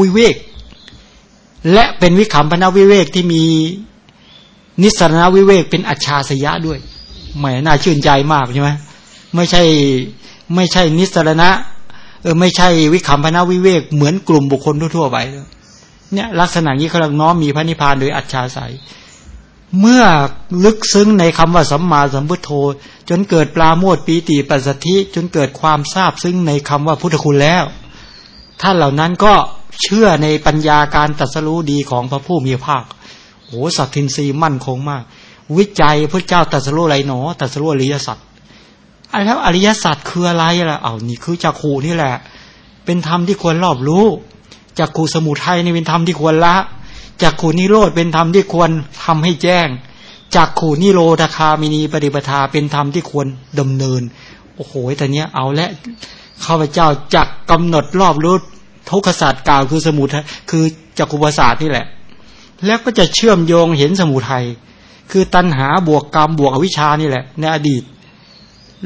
Speaker 1: วิเวก และเป็นวิคัมพนาวิเวกที่มีนิสรณวิเวกเป็นอัจฉริยะด้วยแหมน่าชื่นใจมากใช่ไหมไม่ใช่ไม่ใช่นิสรณะเออไม่ใช่วิคัมพนาวิเวกเหมือนกลุ่มบุคคลทั่วไป เนี่ยลักษณะนี้เขาเรียกน้อมมีพระนิพพานโดยอัจฉริยเมื่อลึกซึ้งในคำว่าสัมมาสัมพุทโธ จนเกิดปลาโมดปีติปัสสธิ จนเกิดความทราบซึ้งในคำว่าพุทธคุณแล้ว ท่านเหล่านั้นก็เชื่อในปัญญาการตัดสรู้ดีของพระผู้มีภาคโอ้สัตทินรีมั่นคงมาก วิจัยพระเจ้าตัดสรู้ไรหนอตัดสรู้อริยสัจแล้วอริยสัจคืออะไรล่ะเอานี่คือจักขูนี่แหละ เป็นธรรมที่ควรรอบรู้ จักขูสมุทัยนี่เป็นธรรมที่ควรละจักขูนิโรธเป็นธรรมที่ควรทำให้แจ้งจักขูนิโรธคามินีปฏิปทาเป็นธรรมที่ควรดำเนิน โอ้โหแต่เนี้ยเอาและข้าพเจ้าจักกำหนดรอบรู้ทุกขศาสตร์กล่าวคือสมุทัยคือจักรุปศาสตร์นี่แหละ แล้วก็จะเชื่อมโยงเห็นสมุทัยคือตัณหาบวกกรรมบวกอวิชานี่แหละ ในอดีต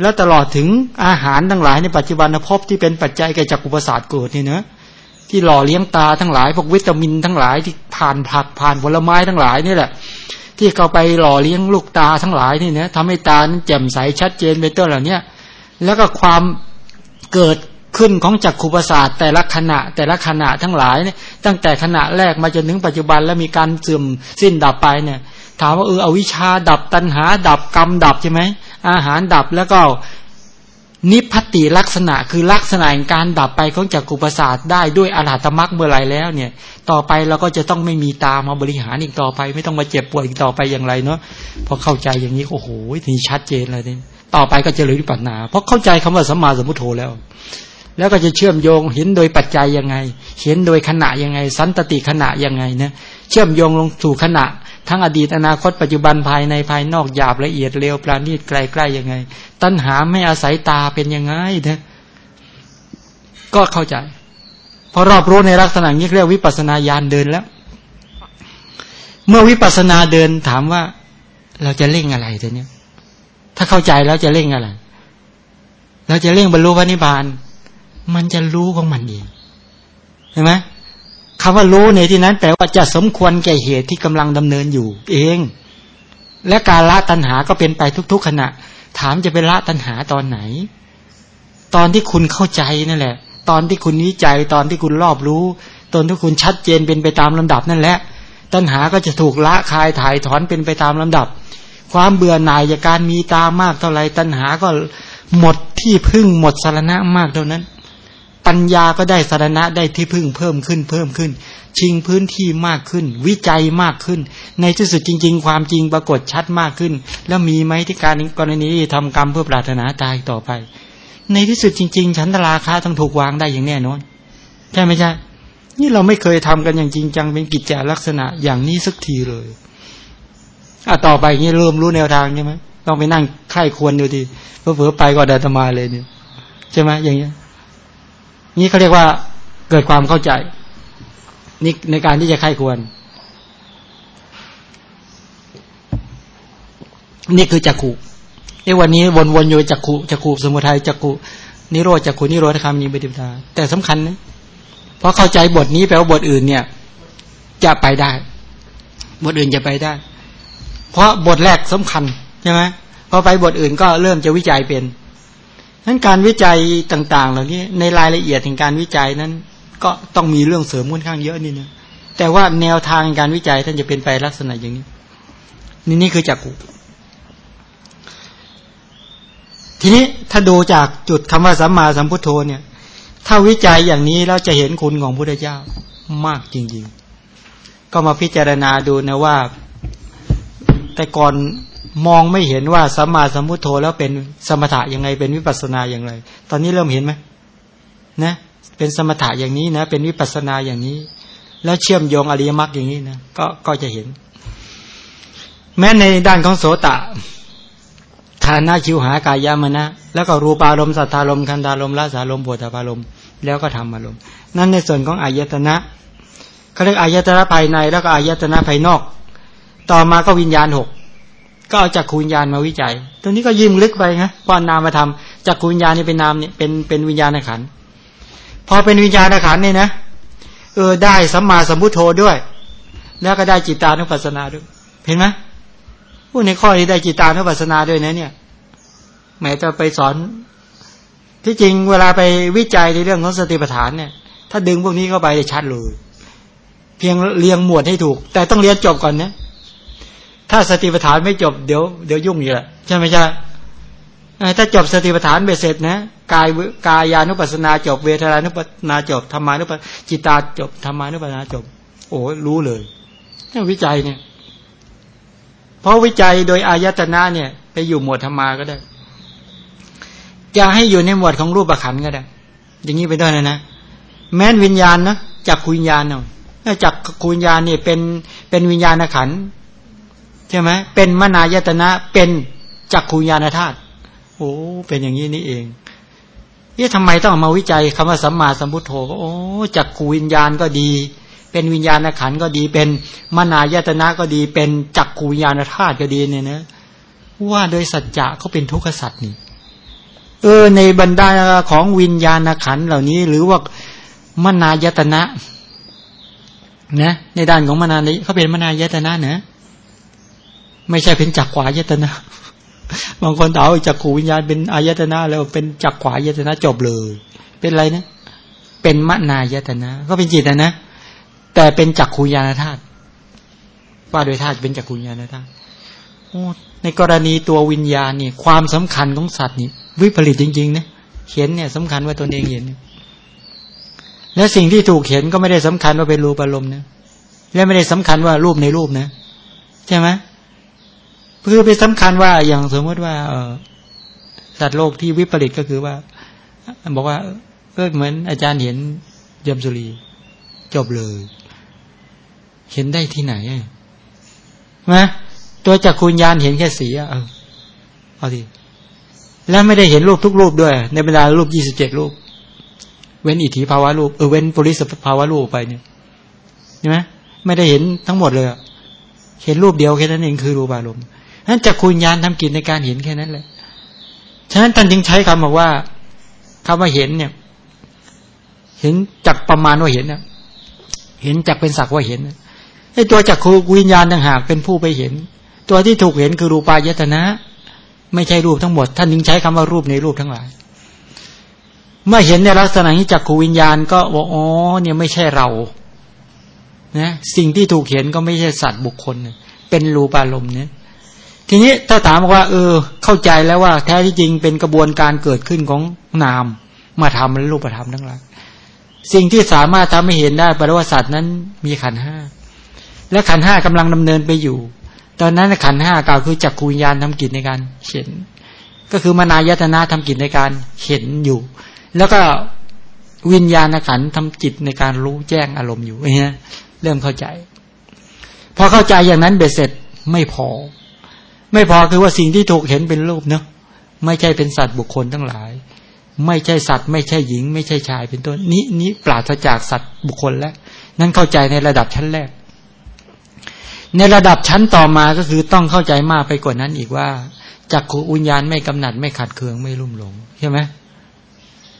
Speaker 1: แล้วตลอดถึงอาหารทั้งหลายในปัจจุบันภพที่เป็นปัจจัยแก่จักรุปศาสตร์เกิดนี่เนะ ที่หล่อเลี้ยงตาทั้งหลาย พวกวิตามินทั้งหลายที่ผ่านผักผ่านผลไม้ทั้งหลายนี่แหละ ที่เขาไปหล่อเลี้ยงลูกตาทั้งหลายนี่เนะทำให้ตานั้นแจ่มใสชัดเจนไปต้นเหล่านี้แล้วก็ความเกิดขึ้นของจักขุประสาทแต่ละขณะแต่ละขณะทั้งหลายเนี่ยตั้งแต่ขณะแรกมาจนถึงปัจจุบันแล้วมีการเสื่อมสิ้นดับไปเนี่ย ถามว่าเอออวิชาดับตัณหา ดับกรรมดับใช่ไหมอาหารดับแล้วก็ นิพพติลักษณะคือลักษณะแห่งการดับไปของจักกุประสาทได้ด้วยอรหัตมรรคเมื่อไรแล้วเนี่ย ต่อไปเราก็จะต้องไม่มีตามาบริหารอีกต่อไป ไม่ต้องมาเจ็บป่วยอีกต่อไปอย่างไรเนาะพอเข้าใจอย่างนี้โอ้โหทีชัดเจนเลยนี่ต่อไปก็จะเลยวิปัสนา เพราะเข้าใจคำว่าสัมมาสัมพุทโธแล้ว แล้วก็จะเชื่อมโยงเห็นโดยปัจจัยยังไง เห็นโดยขณะยังไง สันตติขณะยังไงนะเชื่อมโยงลงสู่ขณะ ทั้งอดีตอนาคตปัจจุบันภายในภายนอกหยาบละเอียดเร็วปราณีตไกลใกล้ยังไง ตัณหาไม่อาศัยตาเป็นยังไงนะก็เข้าใจพอรอบรู้ในลักษณะนี้เรียกวิปัสนาญาณเดินแล้ว เมื่อวิปัสนาเดินถามว่า เราจะเร่งอะไรตัวเนี้ยถ้าเข้าใจแล้วจะเร่งอะไรเราจะเร่งบรรลุพระนิพพาน มันจะรู้ของมันเองเห็นไหมคำว่ารู้ในที่นั้นแปลว่าจะสมควรแก่เหตุที่กำลังดำเนินอยู่ เอง และการละตัณหาก็เป็นไปทุก ๆ ขณะ ถามจะเป็นละตัณหาตอนไหน ตอนที่คุณเข้าใจนั่นแหละ ตอนที่คุณวิจัยตอนที่คุณรอบรู้ตอนที่คุณชัดเจนเป็นไปตามลำดับนั่นแหละ ตัณหาก็จะถูกละคายถ่ายถอนเป็นไปตามลำดับ ความเบื่อหน่ายจากการมีตามากเท่าไรตัณหาก็หมดที่พึ่งหมดสารณะมากเท่านั้น ปัญญาก็ได้สารณะได้ที่พึ่งเพิ่มขึ้นเพิ่มขึ้น ชิงพื้นที่มากขึ้น วิจัยมากขึ้น ในที่สุดจริง ๆ ความจริงปรากฏชัดมากขึ้น แล้วมีไหมที่การกรณีทำกรรมเพื่อปรารถนาตายต่อไป ในที่สุดจริงๆฉันตราคาต้องถูกวางได้อย่างแน่นอนใช่ไหมใช่นี่เราไม่เคยทำกันอย่างจริงจังเป็นกิจจลักษณะอย่างนี้สักทีเลยอะต่อไปนี้เริ่มรู้แนวทางใช่ไหมต้องไปนั่งไข้ควรดูดีเผื่อไปก็เดินตมาเลยเนี่ยใช่ไหมอย่างเงี้ย นี่เขาเรียกว่าเกิดความเข้าใจนี่ในการที่จะไข้ควร นี่คือจักขุไอ้วันนี้วนๆอยู่จักขุจักขุสมุทัยจักขุนิโรธจักขุนิโรธคำนี้ปฏิปทาแต่สำคัญนะเพราะเข้าใจบทนี้แปลว่าบทอื่นเนี่ย จะไปได้ บทอื่นจะไปได้ เพราะบทแรกสำคัญใช่ไหมพอไปบทอื่นก็เริ่มจะวิจัยเป็น นั้นการวิจัยต่าง ๆ เหล่านี้ในรายละเอียดถึงการวิจัยนั้น ก็ต้องมีเรื่องเสริมค่อนข้างเยอะนี่นะแต่ว่าแนวทางการวิจัยท่านจะเป็นไปลักษณะอย่างนี้ นี่นี่คือจักกุทีนี้ถ้าดูจากจุดคำว่าสัมมาสัมพุทโธเนี่ย ถ้าวิจัยอย่างนี้เราจะเห็นคุณของพระเจ้ามากจริง ๆ ก็มาพิจารณาดูนะว่า แต่ก่อน มองไม่เห็นว่าสัมมาสัมพุทโธแล้วเป็นสมถะยังไงเป็นวิปัสนาอย่างไร ตอนนี้เริ่มเห็นไหมนะเป็นสมถะอย่างนี้นะ เป็นวิปัสนาอย่างนี้ แล้วเชื่อมโยงอริยมรรคอย่างนี้นะก็ก็จะเห็น แม้ในด้านของโสตะฐานะชิวหากายามนะ แล้วก็รูปารมณ์สัทธารมณ์คันธารมณ์ละสารมณ์ปวดารมณ์แล้วก็ทำอารมณ์นั่นในส่วนของอายตนะเขาเรียกอายตนะภายในแล้วก็อายตนะภายนอก ต่อมาก็วิญญาณหก ก็เอาจากคุญญาณมาวิจัยตัวนี้ก็ยิ่งลึกไปนะป้อนนามมาทำจากคุญญาณนี่เป็นนามเนี่ยเป็นเป็นวิญญาณขันพอเป็นวิญญาณขันเนี่ยนะเออได้สัมมาสัมพุทโธด้วย แล้วก็ได้จิตานุปัสสนาด้วย เห็นไหมผู้ในข้อนี้ได้จิตานุปัสสนาด้วยนะเนี่ยแม้จะไปสอน ที่จริงเวลาไปวิจัยในเรื่องของสติปัฏฐานเนี่ย ถ้าดึงพวกนี้เข้าไปจะชัดเลยเพียงเรียงหมวดให้ถูก แต่ต้องเรียนจบก่อนนะ ถ้าสติปัฏฐานไม่จบเดี๋ยวเดี๋ยวยุ่งอยู่ละใช่ไหมใช่ถ้าจบสติปัฏฐานเบเสร็จนะกายกายานุปัสนาจบ เวทนานุปัสนาจบธรรมานุปัสจิตาจบธรรมานุปัสนาจบ โอ้รู้เลยนี่วิจัยเนี่ย เพราะวิจัยโดยอายตนะเนี่ย ไปอยู่หมวดธรรมาก็ได้ จะให้อยู่ในหมวดของรูปขันก็ได้ อย่างนี้ไปด้วยนะนะแม้นวิญญาณนะจักคุญญาณเนาะจักคุญญาณเนี่ยเป็นเป็นวิญญาณขัน ใช่ไหมเป็นมนายตนะเป็นจักคุญาณธาตุโอ้เป็นอย่างนี้นี่เองนี่ทำไมต้องมาวิจัยคำว่าสัมมาสัมพุทโธก็โอ้จักขูวิญญาณก็ดี เป็นวิญญาณขันก็ดี เป็นมนายตนะก็ดี เป็นจักขูวิญญาณธาตุก็ดีเนี่ยนะว่าโดยสัจจะเขาเป็นทุกขสัตว์นี่เออในบรรดาของวิญญาณขันเหล่านี้ หรือว่ามนายตนะนะในด้านของมนานเขาเป็นมนายตนะเนะ ไม่ใช่เป็นจักขวายตนะ บางคนเอาจักขูวิญญาณเป็นอายตนะแล้วเป็นจักขวายตนะจบเลย เป็นอะไรนะ เป็นมนายตนะ ก็เป็นจิตนะนะ แต่เป็นจักขูญาณธาตุว่าโดยธาตุเป็นจักขูญาณธาตุในกรณีตัววิญญาณนี่ความสำคัญของสัตว์นี่วิปริตจริงๆนะเห็นเนี่ยสำคัญว่าตนเองเห็น และสิ่งที่ถูกเห็นก็ไม่ได้สำคัญว่าเป็นรูปอารมณ์นะและไม่ได้สำคัญว่ารูปในรูปนะ ใช่ไหม คือไปสำคัญว่าอย่างสมมติว่า เออสัตว์โลกที่วิปริตก็คือว่า บอกว่าก็เหมือนอาจารย์เห็นยมสุรี จบเลย เห็นได้ที่ไหนนะตัวจักคุญญาณเห็นแค่สีเออเอาทีแล้วไม่ได้เห็นรูปทุกรูปด้วย ในบรรดารูปยี่สิบเจ็ดรูป เว้นอิทธิภาวะรูปเออเว้นปุริสภาวะรูปไปเนี่ยใช่ไหมไม่ได้เห็นทั้งหมดเลยเห็นรูปเดียวแค่นั้นเองคือรูปอารมณ์ นั้นจักคุญญาณทำกิจในการเห็นแค่นั้นแหละฉะนั้นท่านจึงใช้คำบอกว่าคำว่าเห็นเนี่ย เห็นจักประมาณว่าเห็นนะเห็นจักเป็นสักว่าเห็นไอ้ตัวจักคุวิญญาณต่างหากเป็นผู้ไปเห็น ตัวที่ถูกเห็นคือรูปายตนะ ไม่ใช่รูปทั้งหมด ท่านจึงใช้คำว่ารูปในรูปทั้งหลาย เมื่อเห็นในลักษณะนี้จักขูวิญญาณก็บอกอ๋อเนี่ยไม่ใช่เรานะสิ่งที่ถูกเห็นก็ไม่ใช่สัตว์บุคคล เป็นรูปอารมณ์เนี่ย ทีนี้ถ้าถามว่า เออ เข้าใจแล้วว่า แท้ที่จริงเป็นกระบวนการเกิดขึ้นของนาม มาทำและรูปธรรมทั้งหลายสิ่งที่สามารถทำให้เห็นได้แปลว่าสัตว์นั้นมีขันห้าและขันห้ากำลังดำเนินไปอยู่ ตอนนั้นขันห้ากล่าวคือจักรวิญญาณทำกิจในการเห็น ก็คือมานายตนะทำกิจในการเห็นอยู่ แล้วก็วิญญาณขันทำจิตในการรู้แจ้งอารมณ์อยู่เนี่ยเริ่มเข้าใจ พอเข้าใจอย่างนั้นเบ็ดเสร็จไม่พอ ไม่พอคือว่าสิ่งที่ถูกเห็นเป็นรูปเนาะไม่ใช่เป็นสัตว์บุคคลทั้งหลาย ไม่ใช่สัตว์ ไม่ใช่หญิง ไม่ใช่ชายเป็นต้นนี้นี้ปราศจากสัตว์บุคคลแล้วนั่นเข้าใจในระดับชั้นแรก ในระดับชั้นต่อมาก็คือต้องเข้าใจมากไปกว่านั้นอีกว่าจักขูอุญญาณไม่กำหนัด ไม่ขัดเคืองไม่รุ่มหลงใช่ไหม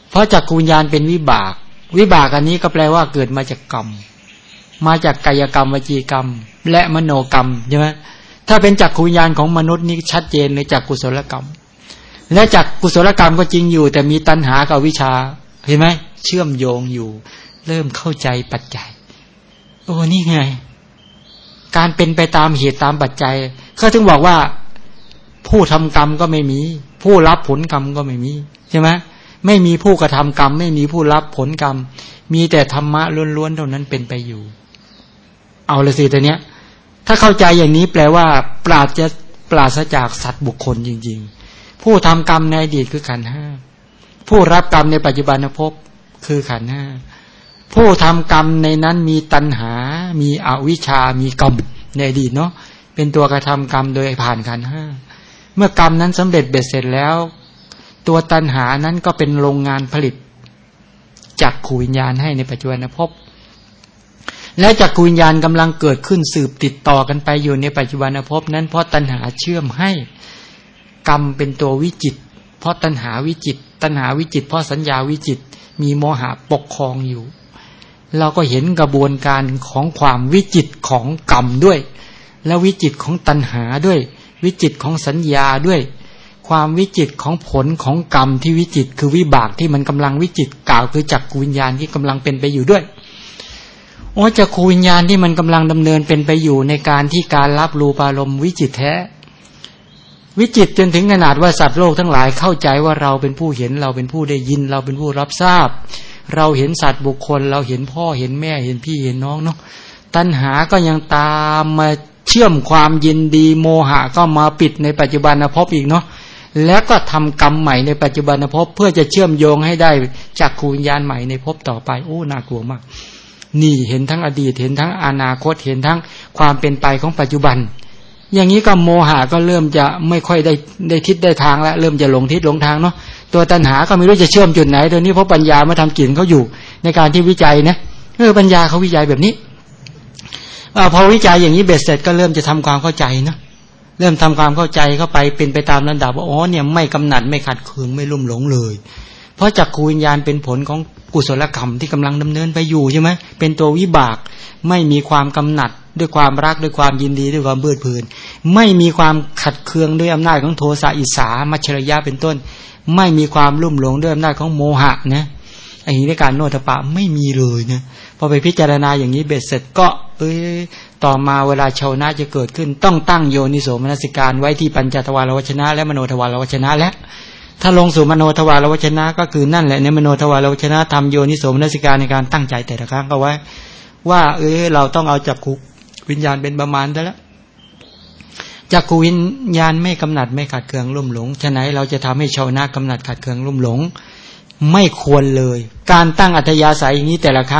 Speaker 1: เพราะจักขูญญาณเป็นวิบาก วิบากอันนี้ก็แปลว่าเกิดมาจากกรรม มาจากกายกรรมวจีกรรม และมโนกรรมใช่ไหม ถ้าเป็นจักขุญญาณของมนุษย์นี่ชัดเจนในจากกุศลกรรม และจากกุศลกรรมก็จริงอยู่ แต่มีตัณหากับวิชาเห็นไหมเชื่อมโยงอยู่ เริ่มเข้าใจปัจจัย โอ้นี่ไง การเป็นไปตามเหตุตามปัจจัยเขาถึงบอกว่า ผู้ทำกรรมก็ไม่มี ผู้รับผลกรรมก็ไม่มีใช่ไหมไม่มีผู้กระทำกรรม ไม่มีผู้รับผลกรรม มีแต่ธรรมะล้วนๆเท่านั้นเป็นไปอยู่ เอาเลยสิตัวเนี้ย ถ้าเข้าใจอย่างนี้แปลว่า ปราศจะปราศจากสัตว์บุคคลจริง ๆ ผู้ทำกรรมในอดีตคือขันห้าผู้รับกรรมในปัจจุบันภพคือขันห้าผู้ทำกรรมในนั้นมีตัณหา มีอวิชามีกรรมในอดีตเนาะเป็นตัวกระทำกรรมโดยผ่านขันห้าเมื่อกรรมนั้นสำเร็จเบ็ดเสร็จแล้ว ตัวตัณหานั้นก็เป็นโรงงานผลิตจากขูวิญญาณให้ในปัจจุบันภพ และจากขูวิญญาณกำลังเกิดขึ้นสืบติดต่อกันไปอยู่ในปัจจุบันภพนั้นเพราะตัณหาเชื่อมให้กรรมเป็นตัววิจิต เพราะตัณหาวิจิต ตัณหาวิจิต เพราะสัญญาวิจิต มีโมหะปกครองอยู่ เราก็เห็นกระบวนการของความวิจิตของกรรมด้วย และวิจิตของตัณหาด้วย วิจิตของสัญญาด้วย ความวิจิตของผลของกรรมที่วิจิตคือวิบากที่มันกำลังวิจิตกล่าวคือจักรวิญญาณที่กำลังเป็นไปอยู่ด้วย โอ้จักรวิญญาณที่มันกำลังดำเนินเป็นไปอยู่ในการที่การรับรูปารมณ์วิจิตแท้ วิจิตจนถึงขนาดว่าสัตว์โลกทั้งหลายเข้าใจว่าเราเป็นผู้เห็นเราเป็นผู้ได้ยิน เราเป็นผู้รับทราบ เราเห็นสัตว์บุคคล เราเห็นพ่อเห็นแม่เห็นพี่เห็นน้องเนาะตัณหาก็ยังตามมาเชื่อมความยินดีโมหะก็มาปิดในปัจจุบันภพอีกเนาะแล้วก็ทำกรรมใหม่ในปัจจุบันภพเพื่อจะเชื่อมโยงให้ได้จากคูญญาณใหม่ในภพต่อไปโอ้น่ากลัวมาก นี่เห็นทั้งอดีตเห็นทั้งอนาคตเห็นทั้งความเป็นไปของปัจจุบัน อย่างนี้ก็โมหะก็เริ่มจะไม่ค่อยได้ได้ทิศได้ทางแล้วเริ่มจะหลงทิศหลงทางเนาะตัวตัณหาก็ไม่รู้จะเชื่อมจุดไหนตัวนี้เพราะปัญญามาทำกินเขาอยู่ในการที่วิจัยนะเออปัญญาเขาวิจัยแบบนี้พอวิจัยอย่างนี้เบ็ดเสร็จก็เริ่มจะทำความเข้าใจเนาะเริ่มทำความเข้าใจเข้าไปเป็นไปตามระดับว่าอ๋อเนี่ยไม่กำหนัดไม่ขัดเคืองไม่ลุ่มหลงเลย เพราะจักขูวิญญาณเป็นผลของ กุศลกรรมที่กำลังดำเนินไปอยู่ใช่ไหมเป็นตัววิบาก ไม่มีความกำหนัดด้วยความรักด้วยความยินดีด้วยความเบื่อเพลิน ไม่มีความขัดเคืองด้วยอำนาจของโทสะอิสามัชรยะเป็นต้น ไม่มีความลุ่มหลงด้วยอำนาจของโมหะนะอันนี้ในการโนตปะไม่มีเลยนะพอไปพิจารณาอย่างนี้เบ็ดเสร็จก็ เอ้ยต่อมาเวลาชาวนาจะเกิดขึ้น ต้องตั้งโยนิโสมนสิการไว้ที่ปัญจทวารวชนะ และมโนทวารวชนะและ ถ้าลงสู่มโนทวารวชนะ ก็คือนั่นแหละในมโนทวารวชนะทำโยนิโสมนสิการในการตั้งใจแต่ละครั้งก็ไว้ ว่า เอ้ยเราต้องเอาจับคุวิญญาณเป็นประมาณได้แล้วจักขวิญญาณไม่กำหนัดไม่ขัดเคืองรุ่มหลงฉะนั้นเราจะทำให้ชาวนากำหนัดขัดเคืองรุ่มหลง ไม่ควรเลย การตั้งอัธยาศัยอย่างนี้แต่ละครั้ง